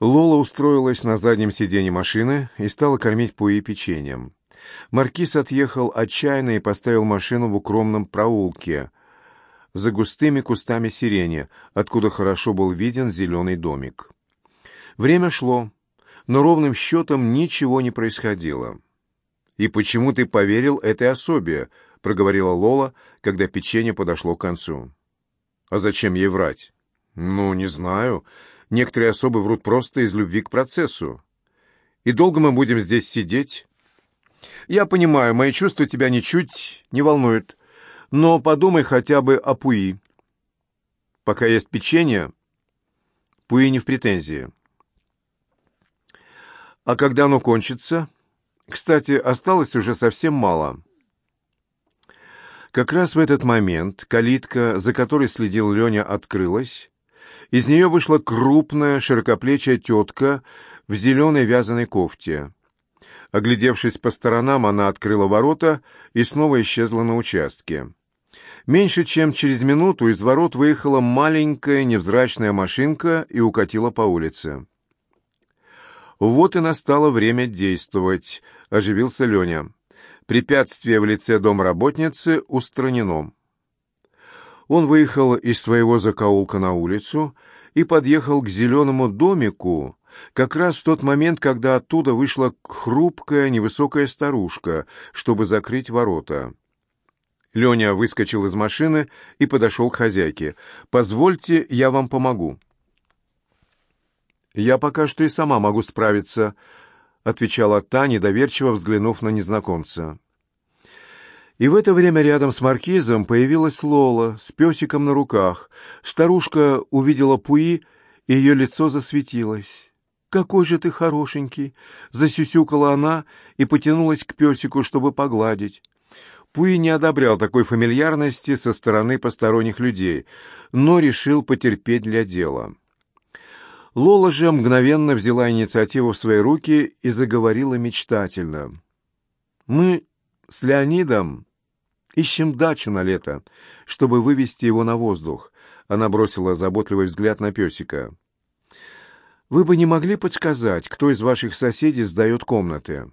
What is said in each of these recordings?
Лола устроилась на заднем сиденье машины и стала кормить Пуи печеньем. Маркиз отъехал отчаянно и поставил машину в укромном проулке, за густыми кустами сирени, откуда хорошо был виден зеленый домик. Время шло, но ровным счетом ничего не происходило. «И почему ты поверил этой особе?» — проговорила Лола, когда печенье подошло к концу. «А зачем ей врать?» «Ну, не знаю. Некоторые особы врут просто из любви к процессу. И долго мы будем здесь сидеть?» «Я понимаю, мои чувства тебя ничуть не волнуют. Но подумай хотя бы о Пуи. Пока есть печенье, Пуи не в претензии. А когда оно кончится? Кстати, осталось уже совсем мало». Как раз в этот момент калитка, за которой следил Леня, открылась, из нее вышла крупная, широкоплечая тетка в зеленой вязаной кофте. Оглядевшись по сторонам, она открыла ворота и снова исчезла на участке. Меньше чем через минуту из ворот выехала маленькая невзрачная машинка и укатила по улице. «Вот и настало время действовать», — оживился Леня. «Препятствие в лице домработницы устранено». Он выехал из своего закоулка на улицу и подъехал к зеленому домику, как раз в тот момент, когда оттуда вышла хрупкая невысокая старушка, чтобы закрыть ворота. Леня выскочил из машины и подошел к хозяйке. «Позвольте, я вам помогу». «Я пока что и сама могу справиться», — отвечала та, недоверчиво взглянув на незнакомца. И в это время рядом с маркизом появилась Лола с песиком на руках. Старушка увидела Пуи, и ее лицо засветилось. «Какой же ты хорошенький!» — засюсюкала она и потянулась к песику, чтобы погладить. Пуи не одобрял такой фамильярности со стороны посторонних людей, но решил потерпеть для дела. Лола же мгновенно взяла инициативу в свои руки и заговорила мечтательно. «Мы с Леонидом ищем дачу на лето, чтобы вывести его на воздух. Она бросила заботливый взгляд на песика. Вы бы не могли подсказать, кто из ваших соседей сдает комнаты?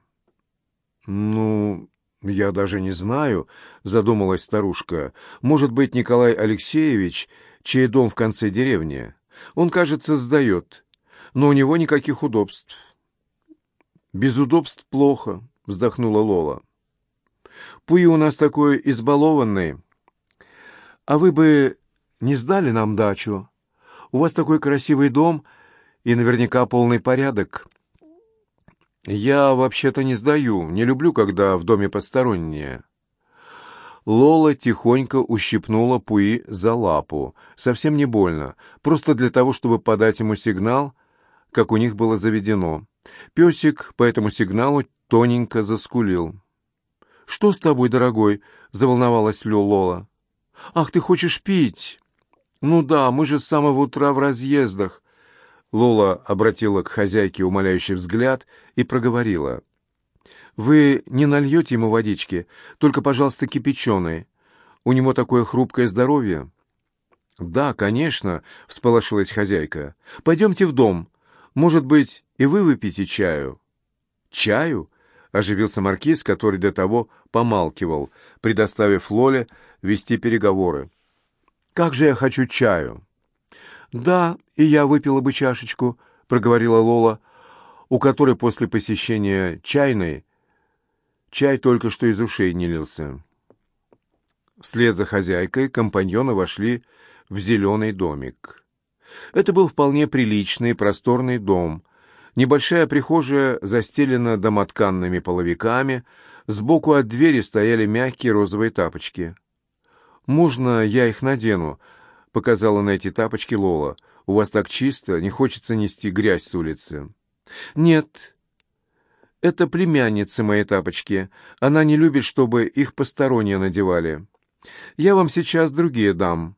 Ну, я даже не знаю, задумалась старушка. Может быть, Николай Алексеевич, чей дом в конце деревни. Он, кажется, сдает, но у него никаких удобств. Без удобств плохо, вздохнула Лола. Пуи у нас такой избалованный. А вы бы не сдали нам дачу? У вас такой красивый дом и наверняка полный порядок. Я вообще-то не сдаю, не люблю, когда в доме посторонние. Лола тихонько ущипнула Пуи за лапу. Совсем не больно, просто для того, чтобы подать ему сигнал, как у них было заведено. Песик по этому сигналу тоненько заскулил. «Что с тобой, дорогой?» — заволновалась Лё Лола. «Ах, ты хочешь пить?» «Ну да, мы же с самого утра в разъездах». Лола обратила к хозяйке умоляющий взгляд и проговорила. «Вы не нальете ему водички, только, пожалуйста, кипяченой. У него такое хрупкое здоровье». «Да, конечно», — всполошилась хозяйка. «Пойдемте в дом. Может быть, и вы выпьете чаю?» «Чаю?» — оживился маркиз, который до того помалкивал, предоставив Лоле вести переговоры. «Как же я хочу чаю!» «Да, и я выпила бы чашечку», — проговорила Лола, у которой после посещения чайной чай только что из ушей не лился. Вслед за хозяйкой компаньоны вошли в зеленый домик. Это был вполне приличный просторный дом, Небольшая прихожая застелена домотканными половиками, сбоку от двери стояли мягкие розовые тапочки. «Можно я их надену?» — показала на эти тапочки Лола. «У вас так чисто, не хочется нести грязь с улицы». «Нет, это племянница моей тапочки. Она не любит, чтобы их посторонние надевали. Я вам сейчас другие дам».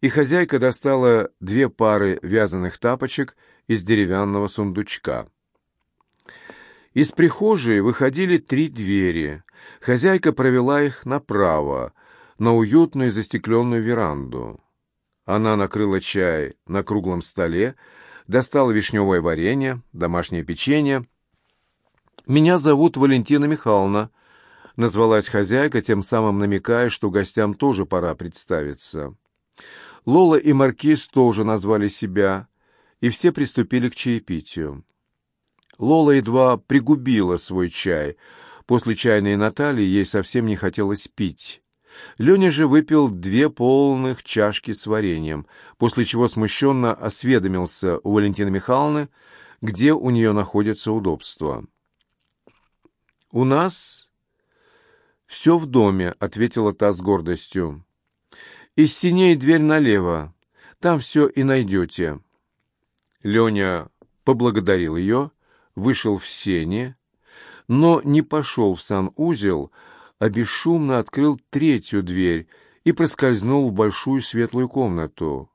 И хозяйка достала две пары вязаных тапочек — из деревянного сундучка. Из прихожей выходили три двери. Хозяйка провела их направо, на уютную застекленную веранду. Она накрыла чай на круглом столе, достала вишневое варенье, домашнее печенье. «Меня зовут Валентина Михайловна», — назвалась хозяйка, тем самым намекая, что гостям тоже пора представиться. Лола и Маркиз тоже назвали себя, и все приступили к чаепитию. Лола едва пригубила свой чай. После чайной Натальи ей совсем не хотелось пить. Леня же выпил две полных чашки с вареньем, после чего смущенно осведомился у Валентины Михайловны, где у нее находится удобство. «У нас все в доме», — ответила та с гордостью. «Из синей дверь налево, там все и найдете». Леня поблагодарил ее, вышел в сене, но не пошел в санузел, а бесшумно открыл третью дверь и проскользнул в большую светлую комнату.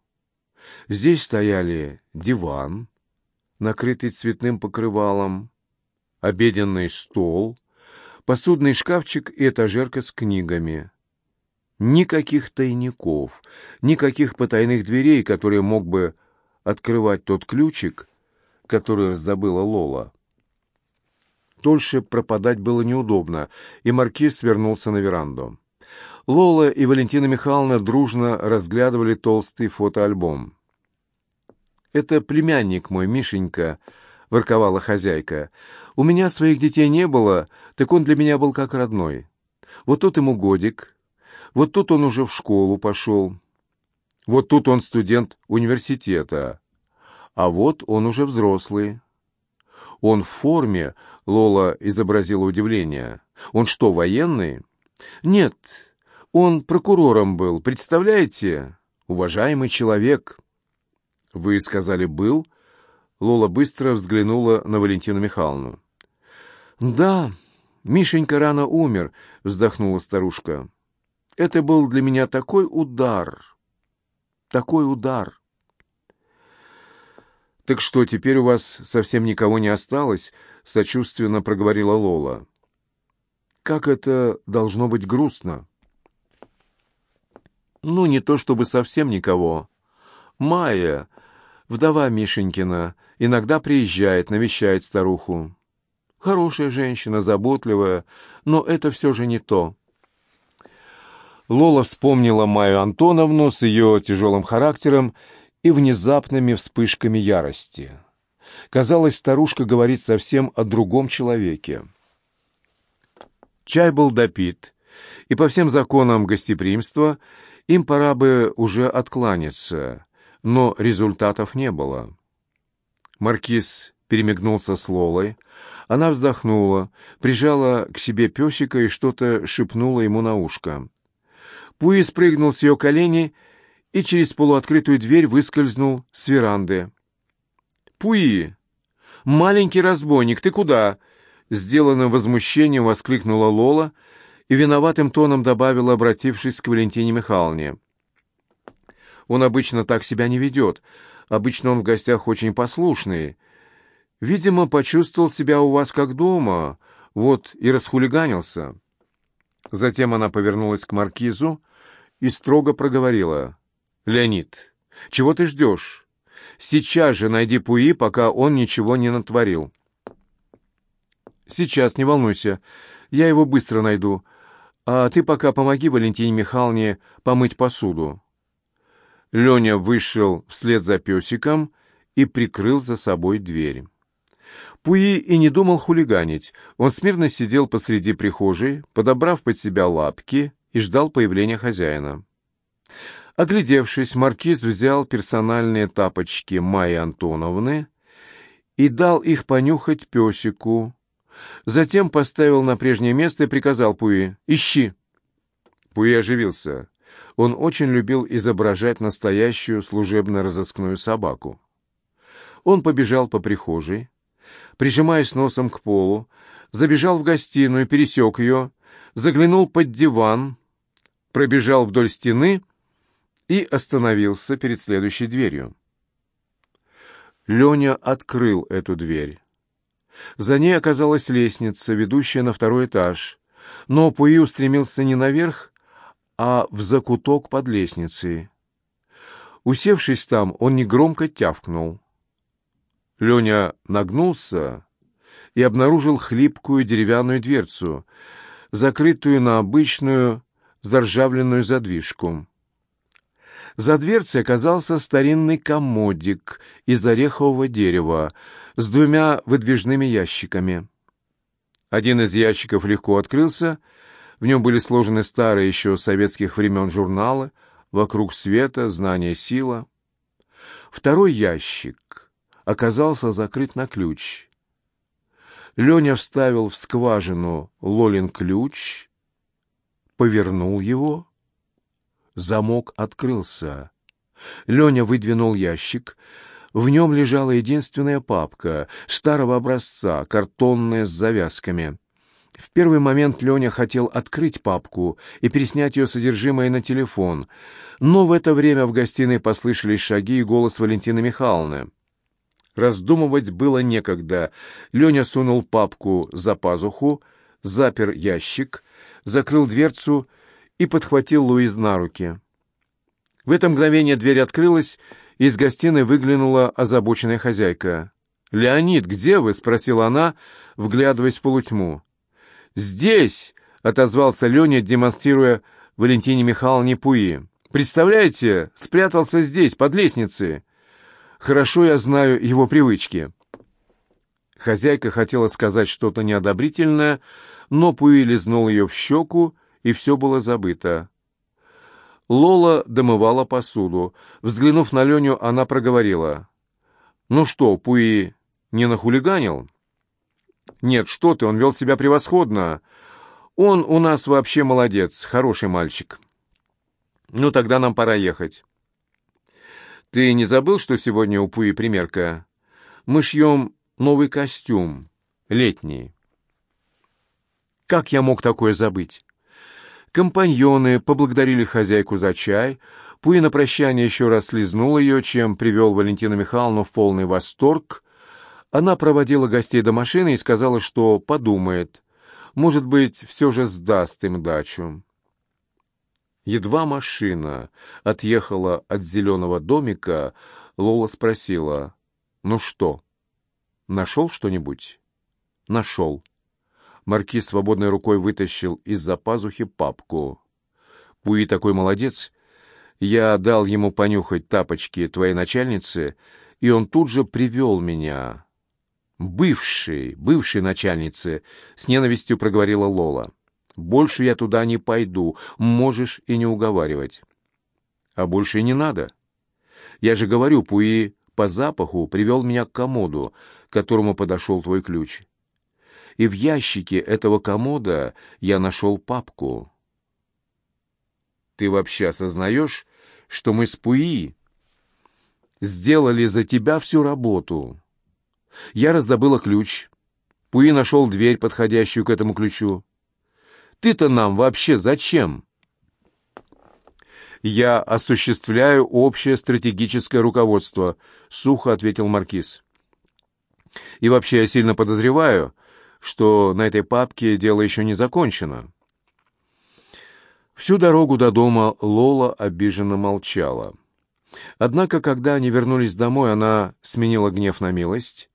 Здесь стояли диван, накрытый цветным покрывалом, обеденный стол, посудный шкафчик и этажерка с книгами. Никаких тайников, никаких потайных дверей, которые мог бы открывать тот ключик, который раздобыла Лола. Дольше пропадать было неудобно, и маркиз свернулся на веранду. Лола и Валентина Михайловна дружно разглядывали толстый фотоальбом. «Это племянник мой, Мишенька», — ворковала хозяйка. «У меня своих детей не было, так он для меня был как родной. Вот тут ему годик, вот тут он уже в школу пошел, вот тут он студент университета, а вот он уже взрослый. Он в форме, Лола изобразила удивление. Он что, военный? Нет, он прокурором был, представляете? Уважаемый человек. Вы сказали «был»? Лола быстро взглянула на Валентину Михайловну. «Да, Мишенька рано умер», — вздохнула старушка. «Это был для меня такой удар, такой удар». «Так что, теперь у вас совсем никого не осталось?» — сочувственно проговорила Лола. «Как это должно быть грустно?» «Ну, не то чтобы совсем никого. Майя, вдова Мишенькина, иногда приезжает, навещает старуху. Хорошая женщина, заботливая, но это все же не то». Лола вспомнила Майю Антоновну с ее тяжелым характером и внезапными вспышками ярости. Казалось, старушка говорит совсем о другом человеке. Чай был допит, и по всем законам гостеприимства им пора бы уже откланяться, но результатов не было. Маркиз перемигнулся с Лолой, она вздохнула, прижала к себе песика и что-то шепнула ему на ушко. Пуи спрыгнул с ее коленей и через полуоткрытую дверь выскользнул с веранды. «Пуи! Маленький разбойник, ты куда?» Сделанным возмущением воскликнула Лола и виноватым тоном добавила, обратившись к Валентине Михайловне. «Он обычно так себя не ведет. Обычно он в гостях очень послушный. Видимо, почувствовал себя у вас как дома, вот и расхулиганился». Затем она повернулась к маркизу и строго проговорила. «Леонид, чего ты ждешь? Сейчас же найди Пуи, пока он ничего не натворил». «Сейчас, не волнуйся. Я его быстро найду. А ты пока помоги Валентине Михайловне помыть посуду». Леня вышел вслед за песиком и прикрыл за собой дверь. Пуи и не думал хулиганить. Он смирно сидел посреди прихожей, подобрав под себя лапки, и ждал появления хозяина. Оглядевшись, маркиз взял персональные тапочки Майи Антоновны и дал их понюхать песику. Затем поставил на прежнее место и приказал Пуи «Ищи». Пуи оживился. Он очень любил изображать настоящую служебно-розыскную собаку. Он побежал по прихожей, прижимаясь носом к полу, забежал в гостиную, пересек ее, заглянул под диван, пробежал вдоль стены и остановился перед следующей дверью. Леня открыл эту дверь. За ней оказалась лестница, ведущая на второй этаж, но Пуи устремился не наверх, а в закуток под лестницей. Усевшись там, он негромко тявкнул. Леня нагнулся и обнаружил хлипкую деревянную дверцу, закрытую на обычную заржавленную задвижку. За дверцей оказался старинный комодик из орехового дерева с двумя выдвижными ящиками. Один из ящиков легко открылся, в нем были сложены старые еще советских времен журналы «Вокруг света», «Знание, сила». Второй ящик оказался закрыт на ключ. Леня вставил в скважину Лолин ключ, повернул его. Замок открылся. Леня выдвинул ящик. В нем лежала единственная папка, старого образца, картонная с завязками. В первый момент Леня хотел открыть папку и переснять ее содержимое на телефон, но в это время в гостиной послышались шаги и голос Валентины Михайловны. Раздумывать было некогда. Леня сунул папку за пазуху, запер ящик, закрыл дверцу и подхватил Луиз на руки. В это мгновение дверь открылась, и из гостиной выглянула озабоченная хозяйка. «Леонид, где вы?» — спросила она, вглядываясь в полутьму. «Здесь!» — отозвался Леня, демонстрируя Валентине Михайловне Пуи. «Представляете, спрятался здесь, под лестницей. Хорошо я знаю его привычки». Хозяйка хотела сказать что-то неодобрительное, но Пуи лизнул ее в щеку, и все было забыто. Лола домывала посуду. Взглянув на Леню, она проговорила. «Ну что, Пуи не нахулиганил?» «Нет, что ты, он вел себя превосходно. Он у нас вообще молодец, хороший мальчик». «Ну, тогда нам пора ехать». Ты не забыл, что сегодня у Пуи примерка? Мы шьем новый костюм, летний. Как я мог такое забыть? Компаньоны поблагодарили хозяйку за чай. Пуи на прощание еще раз слезнул ее, чем привел Валентину Михайловну в полный восторг. Она проводила гостей до машины и сказала, что подумает. Может быть, все же сдаст им дачу. Едва машина отъехала от зеленого домика, Лола спросила, «Ну что, нашел что-нибудь?» «Нашел». Маркиз свободной рукой вытащил из-за пазухи папку. «Пуи такой молодец. Я дал ему понюхать тапочки твоей начальницы, и он тут же привел меня». «Бывшей, бывшей начальницы», — с ненавистью проговорила Лола. Больше я туда не пойду, можешь и не уговаривать. А больше и не надо. Я же говорю, Пуи по запаху привел меня к комоду, к которому подошел твой ключ. И в ящике этого комода я нашел папку. Ты вообще осознаешь, что мы с Пуи сделали за тебя всю работу? Я раздобыла ключ. Пуи нашел дверь, подходящую к этому ключу. Ты-то нам вообще зачем?» «Я осуществляю общее стратегическое руководство», — сухо ответил Маркиз. «И вообще я сильно подозреваю, что на этой папке дело еще не закончено». Всю дорогу до дома Лола обиженно молчала. Однако, когда они вернулись домой, она сменила гнев на милость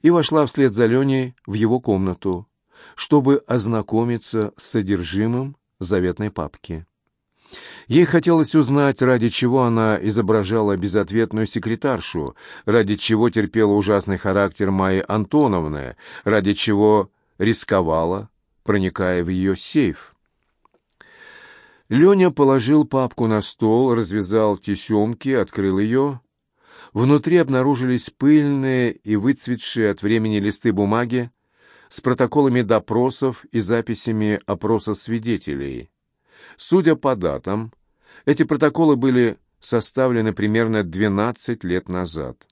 и вошла вслед за Леней в его комнату чтобы ознакомиться с содержимым заветной папки. Ей хотелось узнать, ради чего она изображала безответную секретаршу, ради чего терпела ужасный характер Майи Антоновны, ради чего рисковала, проникая в ее сейф. Леня положил папку на стол, развязал тесемки, открыл ее. Внутри обнаружились пыльные и выцветшие от времени листы бумаги с протоколами допросов и записями опроса свидетелей. Судя по датам, эти протоколы были составлены примерно 12 лет назад.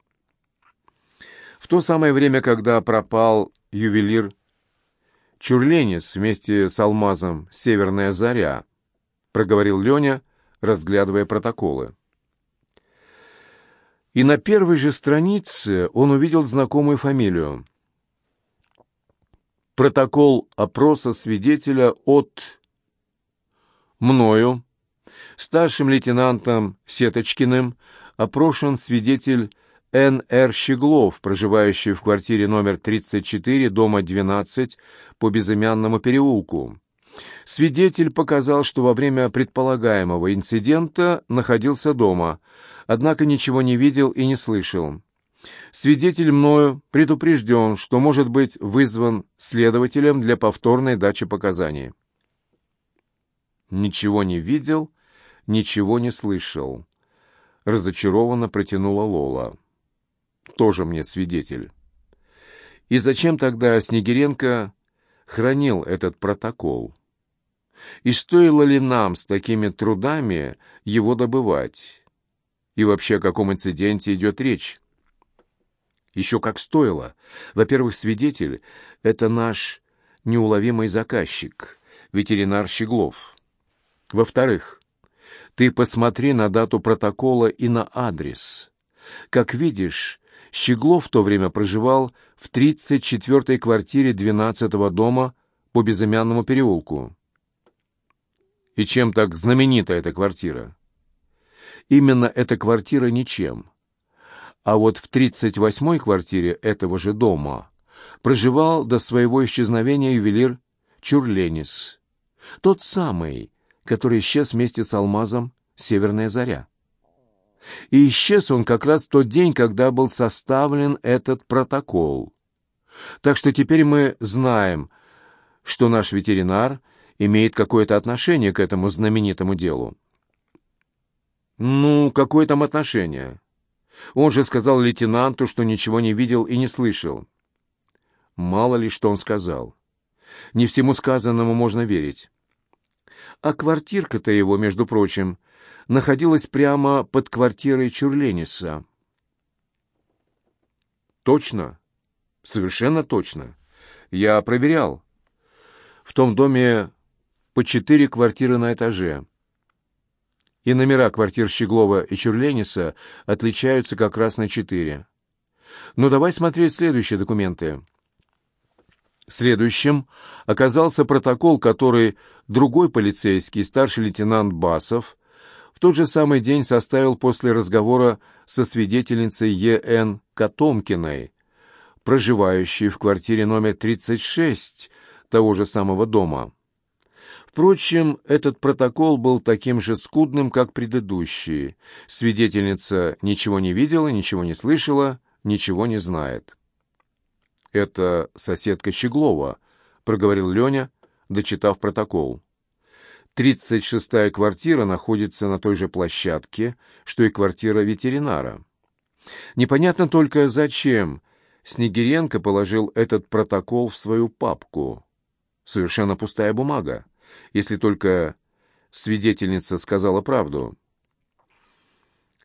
В то самое время, когда пропал ювелир Чурленис вместе с алмазом «Северная заря», проговорил Леня, разглядывая протоколы. И на первой же странице он увидел знакомую фамилию протокол опроса свидетеля от мною, старшим лейтенантом Сеточкиным, опрошен свидетель Н.Р. Щеглов, проживающий в квартире номер 34, дома 12, по безымянному переулку. Свидетель показал, что во время предполагаемого инцидента находился дома, однако ничего не видел и не слышал. Свидетель мною предупрежден, что может быть вызван следователем для повторной дачи показаний. Ничего не видел, ничего не слышал. Разочарованно протянула Лола. Тоже мне свидетель. И зачем тогда Снегиренко хранил этот протокол? И стоило ли нам с такими трудами его добывать? И вообще о каком инциденте идет речь? Еще как стоило. Во-первых, свидетель — это наш неуловимый заказчик, ветеринар Щеглов. Во-вторых, ты посмотри на дату протокола и на адрес. Как видишь, Щеглов в то время проживал в 34-й квартире 12-го дома по безымянному переулку. И чем так знаменита эта квартира? Именно эта квартира ничем. А вот в 38-й квартире этого же дома проживал до своего исчезновения ювелир Чурленис. Тот самый, который исчез вместе с алмазом «Северная заря». И исчез он как раз в тот день, когда был составлен этот протокол. Так что теперь мы знаем, что наш ветеринар имеет какое-то отношение к этому знаменитому делу. Ну, какое там отношение? Он же сказал лейтенанту, что ничего не видел и не слышал. Мало ли, что он сказал. Не всему сказанному можно верить. А квартирка-то его, между прочим, находилась прямо под квартирой Чурлениса. Точно? Совершенно точно. Я проверял. В том доме по четыре квартиры на этаже и номера квартир Щеглова и Чурлениса отличаются как раз на четыре. Но давай смотреть следующие документы. Следующим оказался протокол, который другой полицейский, старший лейтенант Басов, в тот же самый день составил после разговора со свидетельницей Е.Н. Котомкиной, проживающей в квартире номер 36 того же самого дома. Впрочем, этот протокол был таким же скудным, как предыдущие. Свидетельница ничего не видела, ничего не слышала, ничего не знает. «Это соседка Щеглова», — проговорил Леня, дочитав протокол. «Тридцать шестая квартира находится на той же площадке, что и квартира ветеринара. Непонятно только, зачем Снегиренко положил этот протокол в свою папку. Совершенно пустая бумага если только свидетельница сказала правду.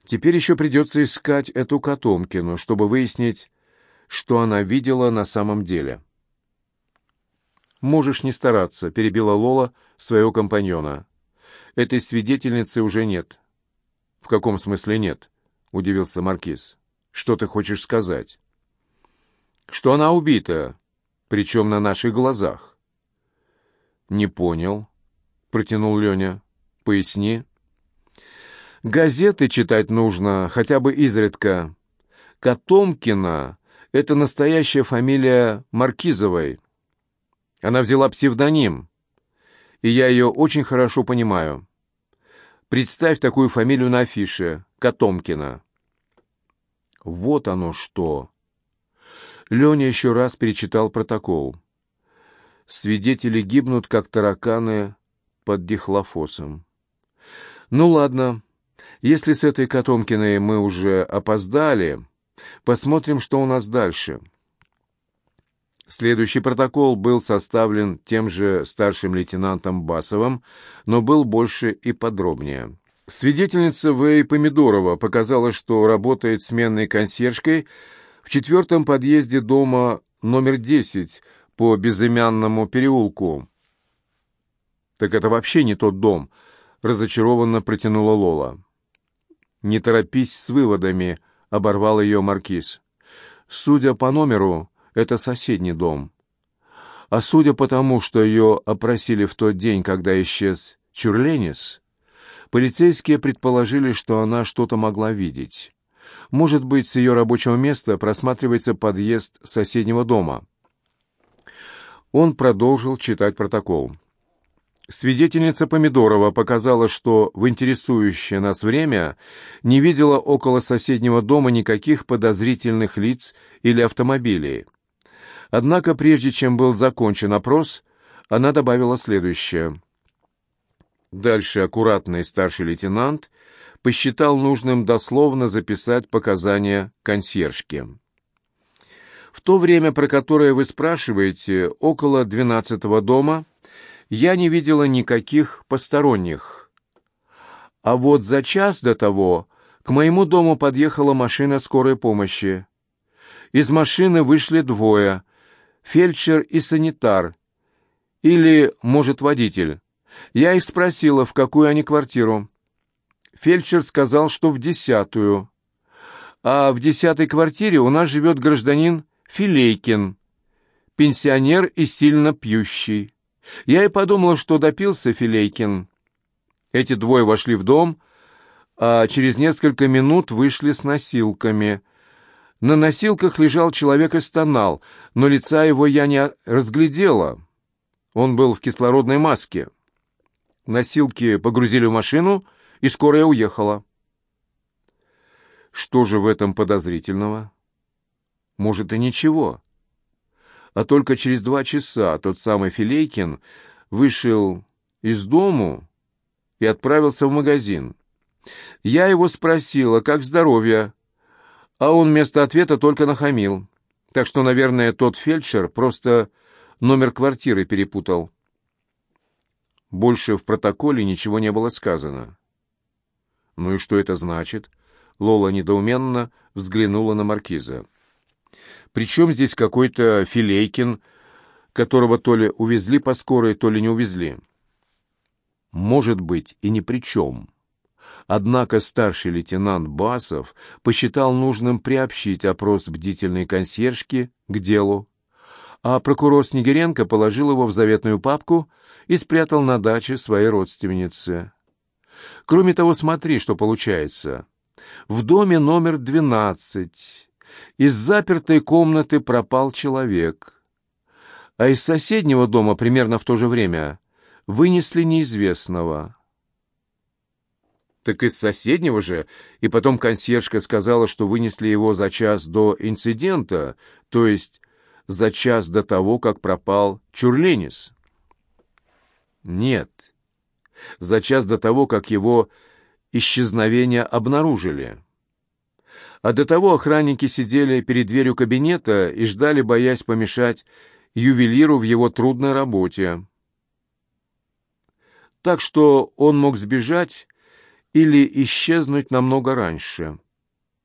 Теперь еще придется искать эту Котомкину, чтобы выяснить, что она видела на самом деле. «Можешь не стараться», — перебила Лола своего компаньона. «Этой свидетельницы уже нет». «В каком смысле нет?» — удивился Маркиз. «Что ты хочешь сказать?» «Что она убита, причем на наших глазах». «Не понял», — протянул Леня. «Поясни». «Газеты читать нужно, хотя бы изредка. Котомкина — это настоящая фамилия Маркизовой. Она взяла псевдоним, и я ее очень хорошо понимаю. Представь такую фамилию на афише — Котомкина». «Вот оно что!» Леня еще раз перечитал протокол. Свидетели гибнут, как тараканы под дихлофосом. Ну ладно, если с этой Котомкиной мы уже опоздали, посмотрим, что у нас дальше. Следующий протокол был составлен тем же старшим лейтенантом Басовым, но был больше и подробнее. Свидетельница В. Помидорова показала, что работает сменной консьержкой в четвертом подъезде дома номер 10 по безымянному переулку. «Так это вообще не тот дом», — разочарованно протянула Лола. «Не торопись с выводами», — оборвал ее маркиз. «Судя по номеру, это соседний дом. А судя по тому, что ее опросили в тот день, когда исчез Чурленис, полицейские предположили, что она что-то могла видеть. Может быть, с ее рабочего места просматривается подъезд соседнего дома. Он продолжил читать протокол. Свидетельница Помидорова показала, что в интересующее нас время не видела около соседнего дома никаких подозрительных лиц или автомобилей. Однако, прежде чем был закончен опрос, она добавила следующее. Дальше аккуратный старший лейтенант посчитал нужным дословно записать показания консьержки. В то время, про которое вы спрашиваете, около двенадцатого дома, я не видела никаких посторонних. А вот за час до того к моему дому подъехала машина скорой помощи. Из машины вышли двое — фельдшер и санитар. Или, может, водитель. Я их спросила, в какую они квартиру. Фельдшер сказал, что в десятую. А в десятой квартире у нас живет гражданин Филейкин, пенсионер и сильно пьющий. Я и подумала, что допился Филейкин. Эти двое вошли в дом, а через несколько минут вышли с носилками. На носилках лежал человек и стонал, но лица его я не разглядела. Он был в кислородной маске. Носилки погрузили в машину, и скорая уехала. Что же в этом подозрительного? Может, и ничего. А только через два часа тот самый Филейкин вышел из дому и отправился в магазин. Я его спросила, как здоровье, а он вместо ответа только нахамил. Так что, наверное, тот фельдшер просто номер квартиры перепутал. Больше в протоколе ничего не было сказано. «Ну и что это значит?» Лола недоуменно взглянула на маркиза. Причем здесь какой-то Филейкин, которого то ли увезли по скорой, то ли не увезли? Может быть, и ни при чем. Однако старший лейтенант Басов посчитал нужным приобщить опрос бдительной консьержки к делу, а прокурор Снегиренко положил его в заветную папку и спрятал на даче своей родственницы. Кроме того, смотри, что получается. В доме номер двенадцать из запертой комнаты пропал человек, а из соседнего дома примерно в то же время вынесли неизвестного. Так из соседнего же, и потом консьержка сказала, что вынесли его за час до инцидента, то есть за час до того, как пропал Чурленис. Нет, за час до того, как его исчезновение обнаружили а до того охранники сидели перед дверью кабинета и ждали, боясь помешать ювелиру в его трудной работе. Так что он мог сбежать или исчезнуть намного раньше.